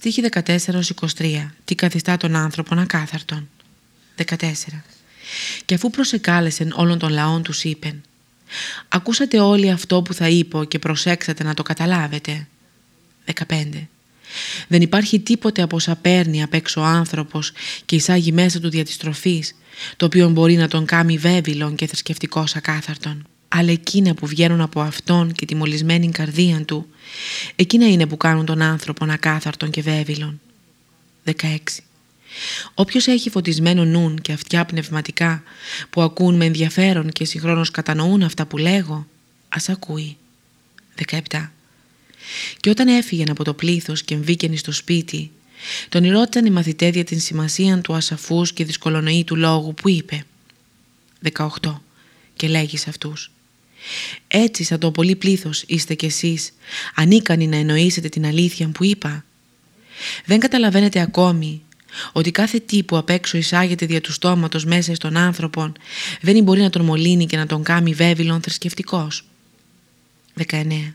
Στοίχη 14-23. Τι καθιστά τον άνθρωπον ακάθαρτον. 14. Και αφού προσεκάλεσεν όλων των λαών τους είπεν «Ακούσατε όλοι αυτό που θα είπω και προσέξατε να το καταλάβετε». 15. Δεν υπάρχει τίποτε από όσα παίρνει απ' έξω ο άνθρωπος και εισάγει μέσα του διατιστροφής το οποίο μπορεί να τον κάνει βέβηλον και θρησκευτικός ακάθαρτον. Αλλά εκείνα που βγαίνουν από αυτόν και τη μολυσμένη καρδία του, εκείνα είναι που κάνουν τον άνθρωπο ακάθαρτον και βέβηλον. 16. Όποιος έχει φωτισμένο νουν και αυτιά πνευματικά που ακούν με ενδιαφέρον και συγχρόνως κατανοούν αυτά που λέγω, ας ακούει. 17. Και όταν έφυγε από το πλήθος και μπήκαινε στο σπίτι, τον ρώτησαν οι μαθητές για την σημασία του ασαφούς και δυσκολονοή του λόγου που είπε. 18. Και λέγεις σε αυτούς. Έτσι σαν το πολύ πλήθος είστε κι εσείς, ανίκανοι να εννοήσετε την αλήθεια που είπα. Δεν καταλαβαίνετε ακόμη ότι κάθε τι που απ' έξω εισάγεται δια του στόματος μέσα στον άνθρωπο δεν μπορεί να τον μολύνει και να τον κάνει βέβηλον θρησκευτικός. 19.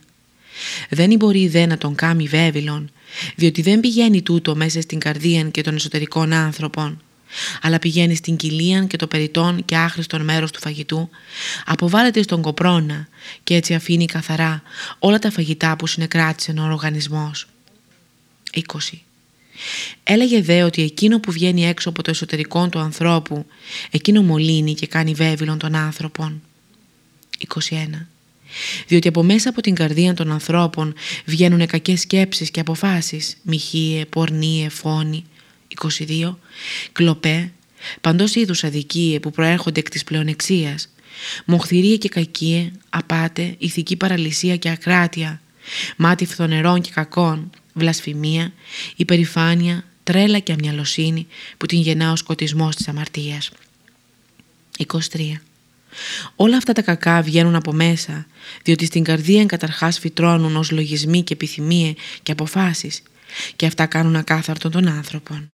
Δεν μπορεί δε να τον κάνει βέβηλον, διότι δεν πηγαίνει τούτο μέσα στην καρδία και των εσωτερικών άνθρωπων, αλλά πηγαίνεις στην κοιλία και το περιττόν και άχρηστον μέρος του φαγητού, αποβάλλεται στον κοπρόνα και έτσι αφήνει καθαρά όλα τα φαγητά που συνεκράτησε ο οργανισμός. 20. Έλεγε δε ότι εκείνο που βγαίνει έξω από το εσωτερικό του ανθρώπου, εκείνο μολύνει και κάνει βέβηλον των άνθρωπων. 21. Διότι από μέσα από την καρδία των ανθρώπων βγαίνουν κακές σκέψεις και αποφάσεις, μοιχείε, πορνίε, φόνοι. 22. Κλοπέ, παντός είδους αδικίες που προέρχονται εκ της πλεονεξίας, μοχθηρία και κακίε, απάτε, ηθική παραλυσία και ακράτεια, μάτι φθονερών και κακών, βλασφημία, υπερηφάνεια, τρέλα και αμυαλοσύνη που την γεννά ο σκοτισμός της αμαρτίας. 23. Όλα αυτά τα κακά βγαίνουν από μέσα, διότι στην καρδία καταρχάς φυτρώνουν ως λογισμοί και επιθυμίες και αποφάσεις και αυτά κάνουν ακάθαρτον των άνθρωπων.